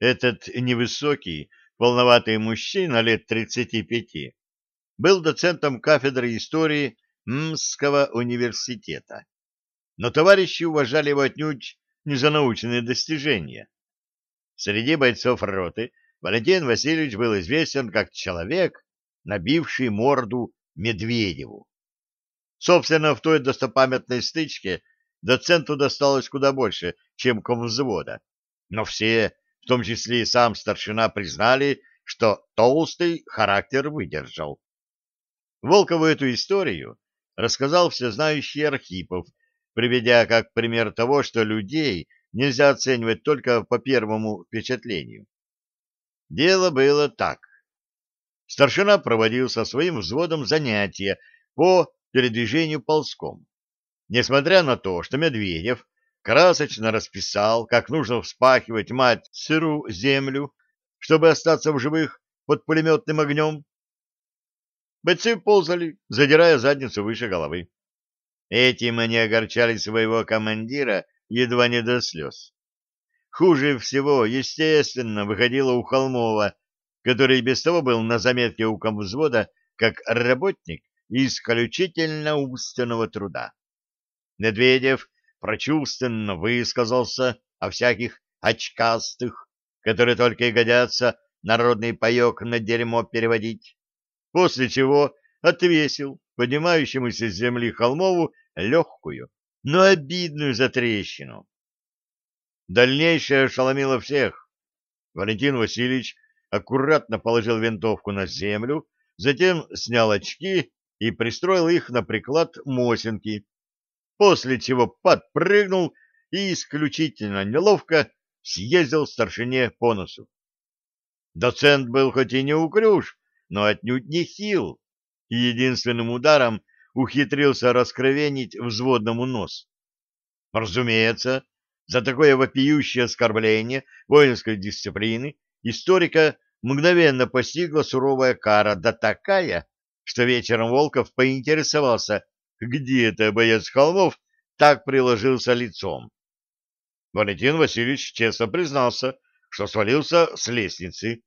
Этот невысокий, полноватый мужчина лет тридцати пяти был доцентом кафедры истории Мского университета. Но товарищи уважали его отнюдь не за научные достижения. Среди бойцов роты Валентин Васильевич был известен как человек, набивший морду Медведеву. Собственно, в той достопамятной стычке доценту досталось куда больше, чем комвзвода. Но все, в том числе и сам старшина, признали, что толстый характер выдержал. Волкову эту историю рассказал всезнающий Архипов, приведя как пример того, что людей нельзя оценивать только по первому впечатлению. Дело было так. Старшина проводил со своим взводом занятия по передвижению ползком. Несмотря на то, что Медведев красочно расписал, как нужно вспахивать мать сыру землю, чтобы остаться в живых под пулеметным огнем, бойцы ползали, задирая задницу выше головы. Этим они огорчали своего командира едва не до слез. Хуже всего, естественно, выходило у Холмова, который без того был на заметке у комвзвода как работник исключительно умственного труда. Медведев прочувственно высказался о всяких очкастых, которые только и годятся народный паек на дерьмо переводить, после чего отвесил поднимающемуся с земли Холмову легкую, но обидную затрещину. Дальнейшее ошеломило всех. Валентин Васильевич аккуратно положил винтовку на землю, затем снял очки и пристроил их на приклад Мосинки, после чего подпрыгнул и исключительно неловко съездил старшине по носу. Доцент был хоть и не укрюж, но отнюдь не хил, и единственным ударом ухитрился раскровенить взводному нос. Разумеется, за такое вопиющее оскорбление воинской дисциплины историка мгновенно постигла суровая кара, да такая, что вечером Волков поинтересовался, где это боец Холмов так приложился лицом. Валентин Васильевич честно признался, что свалился с лестницы.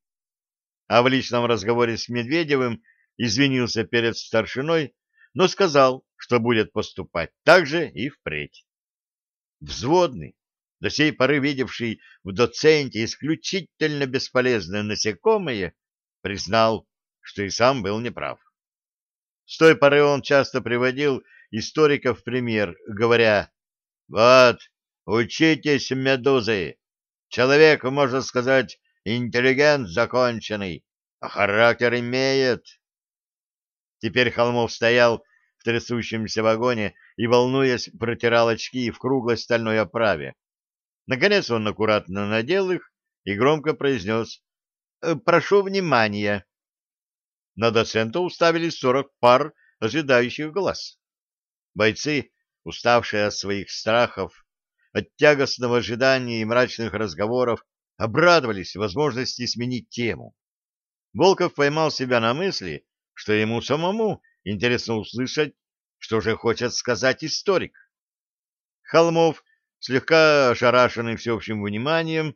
А в личном разговоре с Медведевым извинился перед старшиной но сказал, что будет поступать так же и впредь. Взводный, до сей поры видевший в доценте исключительно бесполезное насекомое, признал, что и сам был неправ. С той поры он часто приводил историков в пример, говоря, «Вот, учитесь, медузы, человек, можно сказать, интеллигент законченный, а характер имеет». Теперь Холмов стоял в трясущемся вагоне и, волнуясь, протирал очки в круглой стальной оправе. Наконец он аккуратно надел их и громко произнес «Э, «Прошу внимания». На доцента уставились сорок пар ожидающих глаз. Бойцы, уставшие от своих страхов, от тягостного ожидания и мрачных разговоров, обрадовались возможности сменить тему. Волков поймал себя на мысли, что ему самому интересно услышать, что же хочет сказать историк. Холмов, слегка ошарашенный всеобщим вниманием,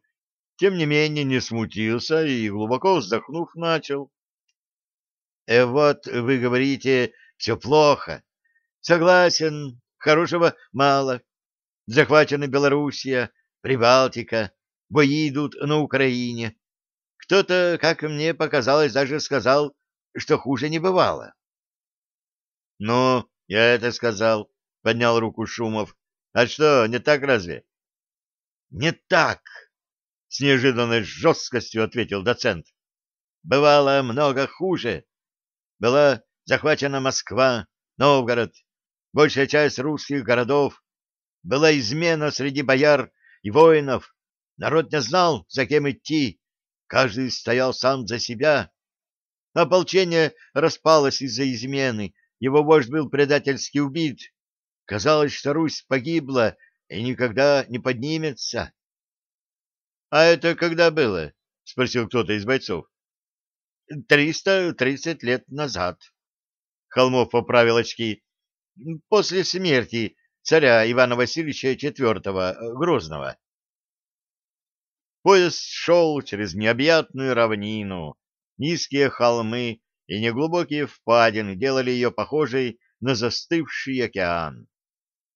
тем не менее не смутился и, глубоко вздохнув, начал. «Э, «Вот вы говорите, все плохо. Согласен, хорошего мало. Захвачена Белоруссия, Прибалтика, бои идут на Украине. Кто-то, как мне показалось, даже сказал, что хуже не бывало. — Ну, я это сказал, — поднял руку Шумов. — А что, не так разве? — Не так, — с неожиданной жесткостью ответил доцент. — Бывало много хуже. Была захвачена Москва, Новгород, большая часть русских городов. Была измена среди бояр и воинов. Народ не знал, за кем идти. Каждый стоял сам за себя. Ополчение распалось из-за измены, его вождь был предательски убит. Казалось, что Русь погибла и никогда не поднимется. — А это когда было? — спросил кто-то из бойцов. — Триста тридцать лет назад. Холмов поправил очки. — После смерти царя Ивана Васильевича IV Грозного. Поезд шел через необъятную равнину, низкие холмы и неглубокие впадины делали ее похожей на застывший океан.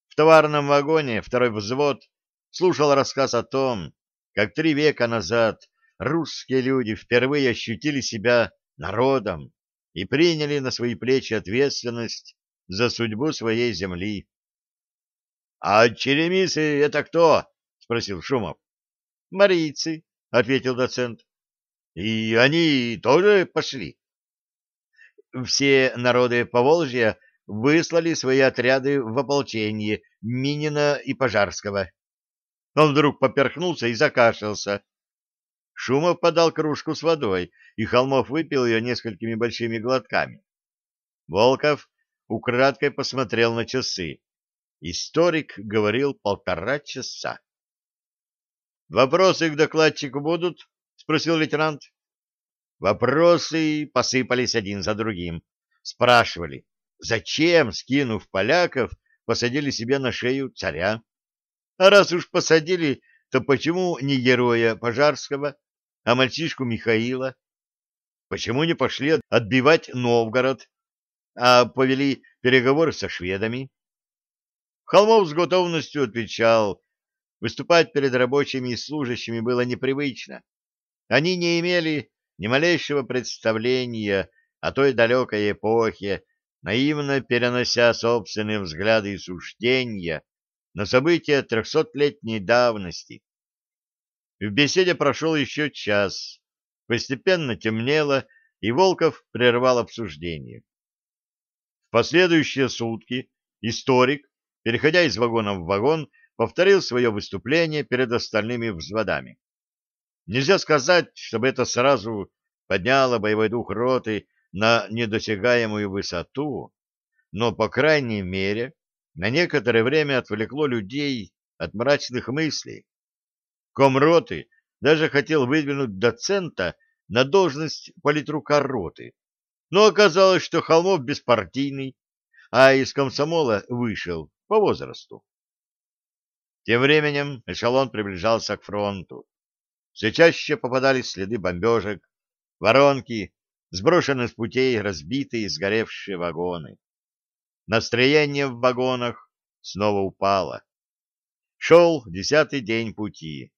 В товарном вагоне второй взвод слушал рассказ о том, как три века назад русские люди впервые ощутили себя народом и приняли на свои плечи ответственность за судьбу своей земли. — А черемисы — это кто? — спросил Шумов. — Марийцы, — ответил доцент. — И они тоже пошли? Все народы Поволжья выслали свои отряды в ополчение Минина и Пожарского. Он вдруг поперхнулся и закашлялся. Шумов подал кружку с водой, и Холмов выпил ее несколькими большими глотками. Волков украдкой посмотрел на часы. Историк говорил полтора часа. «Вопросы к докладчику будут?» — спросил лейтенант. Вопросы посыпались один за другим. Спрашивали, зачем, скинув поляков, посадили себе на шею царя? А раз уж посадили, то почему не героя Пожарского, а мальчишку Михаила? Почему не пошли отбивать Новгород, а повели переговоры со шведами? Холмов с готовностью отвечал, Выступать перед рабочими и служащими было непривычно. Они не имели ни малейшего представления о той далекой эпохе, наивно перенося собственные взгляды и суждения на события трехсотлетней давности. В беседе прошел еще час. Постепенно темнело, и Волков прервал обсуждение. В последующие сутки историк, переходя из вагона в вагон, повторил свое выступление перед остальными взводами. Нельзя сказать, чтобы это сразу подняло боевой дух роты на недосягаемую высоту, но, по крайней мере, на некоторое время отвлекло людей от мрачных мыслей. Комроты даже хотел выдвинуть доцента на должность политрука роты, но оказалось, что Холмов беспартийный, а из комсомола вышел по возрасту. Тем временем эшелон приближался к фронту. Все чаще попадались следы бомбежек, воронки, сброшенные с путей разбитые и сгоревшие вагоны. Настроение в вагонах снова упало. Шел десятый день пути.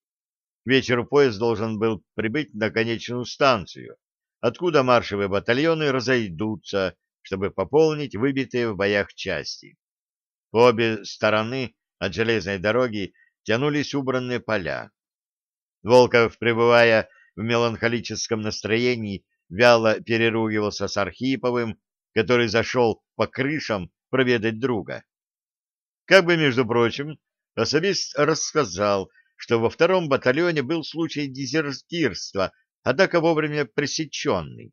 Вечеру поезд должен был прибыть на конечную станцию, откуда маршевые батальоны разойдутся, чтобы пополнить выбитые в боях части. По обе стороны от железной дороги тянулись убранные поля. Волков, пребывая в меланхолическом настроении, вяло переругивался с Архиповым, который зашел по крышам проведать друга. Как бы, между прочим, особист рассказал, что во втором батальоне был случай дезертирства, однако вовремя пресеченный.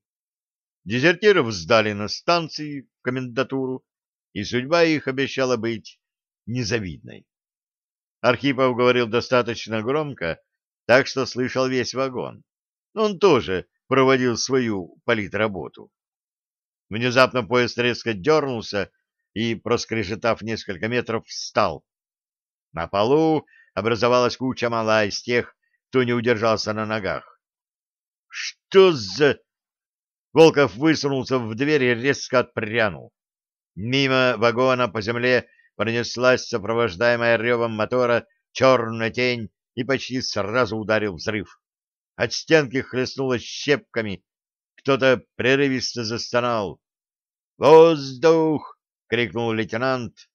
Дезертиров сдали на станции в комендатуру, и судьба их обещала быть незавидной. Архипов говорил достаточно громко, так что слышал весь вагон. Он тоже проводил свою политработу. Внезапно поезд резко дернулся и, проскрежетав несколько метров, встал. На полу образовалась куча мала из тех, кто не удержался на ногах. «Что за...» Волков высунулся в дверь и резко отпрянул. Мимо вагона по земле пронеслась сопровождаемая ревом мотора черная тень и почти сразу ударил взрыв. От стенки хлестнуло щепками, кто-то прерывисто застонал. «Воздух!» — крикнул лейтенант.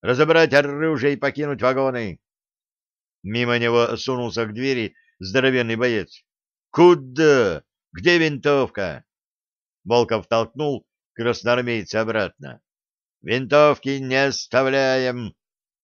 «Разобрать оружие и покинуть вагоны!» Мимо него сунулся к двери здоровенный боец. «Куда? Где винтовка?» Волков толкнул красноармейца обратно. Винтовки не оставляем,